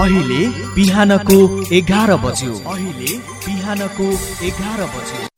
अहिले बिहानको एघार बज्यो। अहिले बिहानको एघार बज्यो।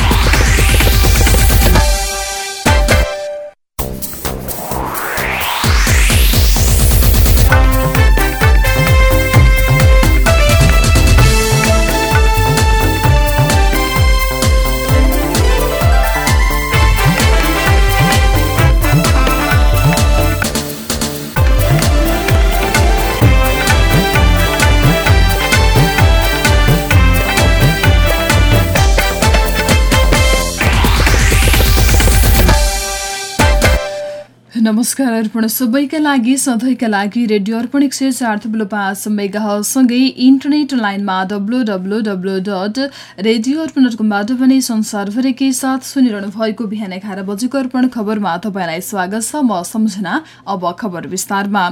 नमस्कार अर्पण। सबैका लागि सधैँका लागि रेडियो अर्पण एक सय चार थुप्रो पाँच मेगासँगै इन्टरनेट लाइनमा W W W dot radio Arpan कमबाट पनि संसारभरिकै साथ सुनिरहनु भएको बिहान एघार बजेको अर्पण खबरमा तपाईँलाई स्वागत छ। म सम्झना अब खबर विस्तारमा।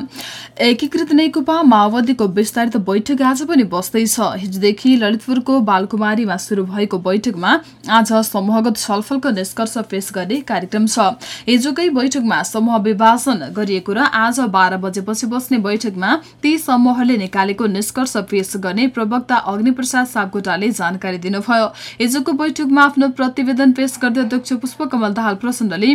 एकीकृत नेकपा माओवादीको विस्तारित बैठक आज पनि बस्दैछ। हिजोदेखि ललितपुरको बालकुमारीमा शुरू भएको बैठकमा आज समूहगत छलफलको निष्कर्ष पेश गर्ने कार्यक्रम छ। हिजोकै बैठकमा समूह विभाजन गरिएको र आज बाह्र बजेपछि बस्ने बैठकमा ती समूहले निकालेको निष्कर्ष पेश गर्ने प्रवक्ता अग्निप्रसाद सापकोटाले जानकारी दिनुभयो। हिजोको बैठकमा आफ्नो प्रतिवेदन पेश गर्दै अध्यक्ष पुष्पकमल दाहाल प्रचण्डले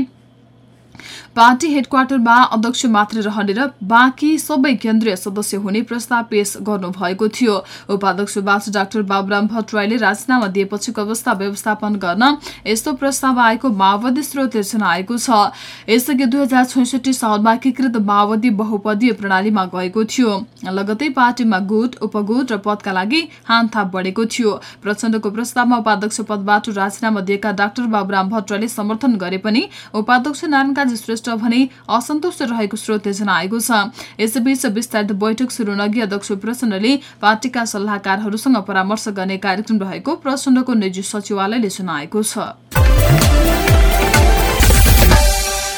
पार्टी हेडक्वार्टरमा अध्यक्ष मात्र रहने र बाँकी सबै केन्द्रीय सदस्य हुने प्रस्ताव पेश गर्नुभएको थियो। उपाध्यक्षबाट डाक्टर बाबुराम भट्टराईले राजीनामा दिएपछिको अवस्था व्यवस्थापन गर्न यस्तो प्रस्ताव आएको माओवादी स्रोतले जनाएको छ। यसअघि दुई हजार छैसठी सालमा एकीकृत माओवादी बहुपदीय प्रणालीमा गएको थियो। लगतै पार्टीमा गुट उपगुट र पदका लागि हानथाप बढेको थियो। प्रचण्डको प्रस्तावमा उपाध्यक्ष पदबाट राजीनामा दिएका डाक्टर बाबुराम भट्टराईले समर्थन गरे पनि उपाध्यक्ष नारायण काजी भने असन्तुष्ट रहेको स्रोतले जनाएको छ। यसैबीच विस्तारित बैठक शुरू नगि अध्यक्ष प्रचण्डले पार्टीका सल्लाहकारहरूसँग परामर्श गर्ने कार्यक्रम रहेको प्रचण्डको निजी सचिवालयले जनाएको छ।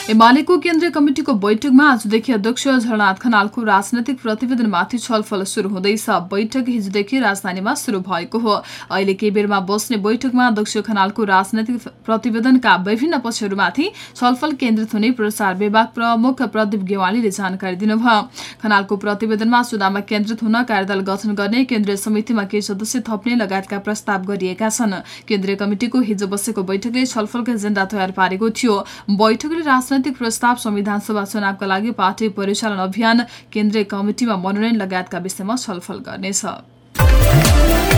एमालेको केन्द्रीय कमिटिको बैठकमा आजदेखि अध्यक्ष झलनाथ खनालको राजनैतिक प्रतिवेदनमाथि छलफल शुरू हुँदैछ। बैठक हिजोदेखि राजधानीमा शुरू भएको हो। अहिले केही बेरमा बस्ने बैठकमा अध्यक्ष खनालको राजनैतिक प्रतिवेदनका विभिन्न पक्षहरूमाथि छलफल केन्द्रित हुने प्रचार विभाग प्रमुख प्रदीप गेवालीले जानकारी दिनुभयो। खनालको प्रतिवेदनमा चुनावमा केन्द्रित हुन कार्यदल गठन गर्ने केन्द्रीय समितिमा केही सदस्य थप्ने लगायतका प्रस्ताव गरिएका छन्। केन्द्रीय कमिटिको हिजो बसेको बैठकले छलफलको एजेण्डा तयार पारेको थियो। बैठकले राजनैतिक प्रस्ताव संविधान सभा चुनावका लागि पार्टी परिचालन अभियान केन्द्रीय कमिटिमा मनोनयन लगायतका विषयमा छलफल गर्नेछ।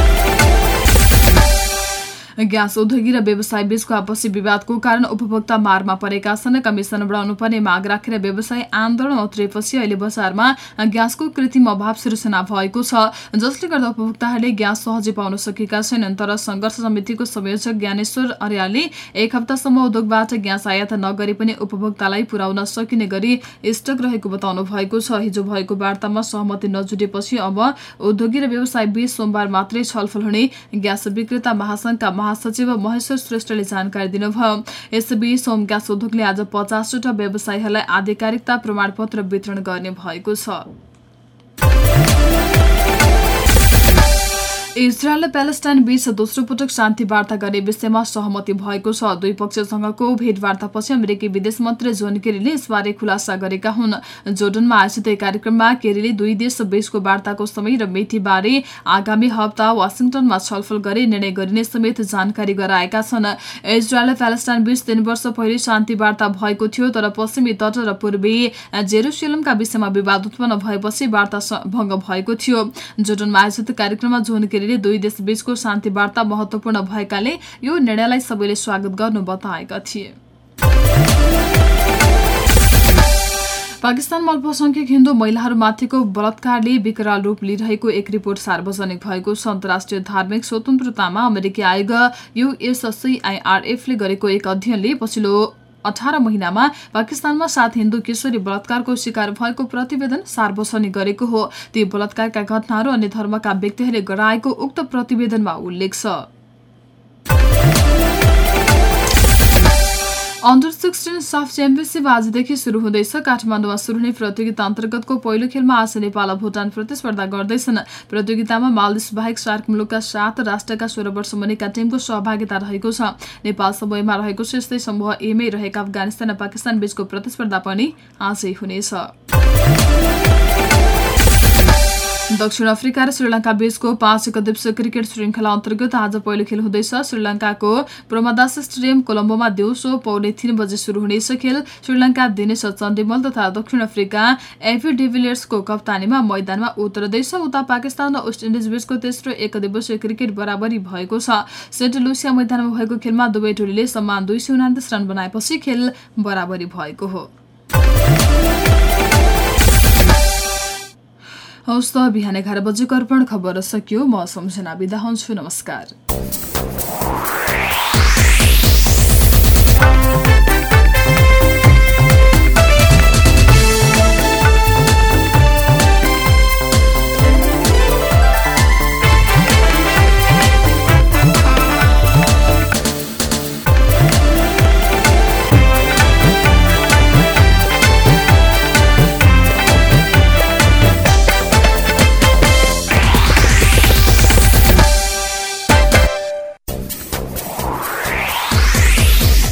ग्यास उद्योगी र व्यवसाय बीचको आपसी विवादको कारण उपभोक्ता मारमा परेका छन्। कमिसन बढाउनु पर्ने माग राखेर व्यवसाय आन्दोलन उत्रेपछि अहिले बजारमा ग्यासको कृत्रिम अभाव सिर्जना भएको छ। जसले गर्दा उपभोक्ताहरूले ग्यास सहजै पाउन सकेका छैनन् तर संघर्ष समितिको संयोजक ज्ञानेश्वर अर्यालले एक हप्तासम्म उद्योगबाट ग्यास आयात नगरे पनि उपभोक्तालाई पुर्याउन सकिने गरी स्टक रहेको बताउनु भएको छ। हिजो भएको वार्तामा सहमति नजुटेपछि अब उद्योगी र व्यवसाय बीच सोमबार मात्रै छलफल हुने ग्यास विक्रेता महासंघका महासचिव महेश्वर श्रेष्ठले जानकारी दिनुभयो। यसबीच सोम ग्यास उद्योगले आज पचासवटा व्यवसायीहरूलाई आधिकारिकता प्रमाणपत्र वितरण गर्ने भएको छ। इजरायल र प्यालेस्टाइन बीच दोस्रो पटक शान्ति वार्ता गर्ने विषयमा सहमति भएको छ। दुई पक्षसँगको भेटवार्तापछि अमेरिकी विदेश मन्त्री जोन केरीले यसबारे खुलासा गरेका हुन्। जोर्डनमा आयोजित कार्यक्रममा केरीले दुई देश बीचको वार्ताको समय र मितिबारे आगामी हप्ता वासिङटनमा छलफल गरी निर्णय गरिने समेत जानकारी गराएका छन्। इजरायल र प्यालेस्टाइन बीच तीन वर्ष पहिले शान्ति वार्ता भएको थियो तर पश्चिमी तट र पूर्वी जेरुसलेमका विषयमा विवाद उत्पन्न भएपछि वार्ता भंग भएको थियो। जोर्डनमा आयोजित कार्यक्रममा जोन केरी केन्द्रले दुई देश बीचको शान्ति वार्ता महत्वपूर्ण भएकाले यो निर्णयलाई सबैले स्वागत गर्नु बताएका थिए। पाकिस्तानमा अल्पसंख्यक हिन्दू महिलाहरूमाथिको बलात्कारले विकराल रूप लिइरहेको एक रिपोर्ट सार्वजनिक भएको छ। अन्तर्राष्ट्रिय धार्मिक स्वतन्त्रतामा अमेरिकी आयोग युएससीआईआरएफले गरेको एक अध्ययनले पछिल्लो अठार महिनामा पाकिस्तानमा सात हिन्दू किशोरी बलात्कारको शिकार भएको प्रतिवेदन सार्वजनिक गरेको हो। ती बलात्कारका घटनाहरू अन्य धर्मका व्यक्तिहरूले गराएको उक्त प्रतिवेदनमा उल्लेख छ। अन्डर सिक्सटिन साफ च्याम्पियनसिप आजदेखि सुरु हुँदैछ। काठमाडौँमा सुरु हुने प्रतियोगिता अन्तर्गतको पहिलो खेलमा आज नेपाल भुटान प्रतिस्पर्धा गर्दैछन्। प्रतियोगितामा मालदिस बाहेक सार्क मुलुकका सात राष्ट्रका सोह्र वर्ष मुनिका टिमको सहभागिता रहेको छ। नेपाल समयमा रहेको छ समूह एमै रहेका अफगानिस्तान र पाकिस्तान बीचको प्रतिस्पर्धा पनि आजै हुनेछ। दक्षिण अफ्रिका र श्रीलङ्का बीचको पाँच एकदिवसीय क्रिकेट श्रृङ्खला अन्तर्गत आज पहिलो खेल हुँदैछ। श्रीलङ्काको प्रोमादास स्टेडियम कोलम्बोमा दिउँसो पौने तीन बजे शुरू हुनेछ खेल। श्रीलङ्का दिनेश चण्डीमल तथा दक्षिण अफ्रिका एफी डिभिलियर्सको कप्तानीमा मैदानमा उत्रदैछ। उता पाकिस्तान र वेस्ट इन्डिज बीचको तेस्रो एक दिवसीय क्रिकेट बराबरी भएको छ। सेन्ट लुसिया मैदानमा भएको खेलमा दुवै टोलीले समान दुई सय रन बनाएपछि खेल बराबरी भएको हो। हौस् त बिहान एघार बजेको अर्पण खबर सकियो म सम्झना बिदा हुन्छु। नमस्कार।